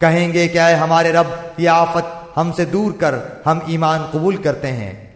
کہیں گے کہ اے ہمارے رب، یہ آفت ہم سے دور کر، ہم ایمان قبول کرتے ہیں۔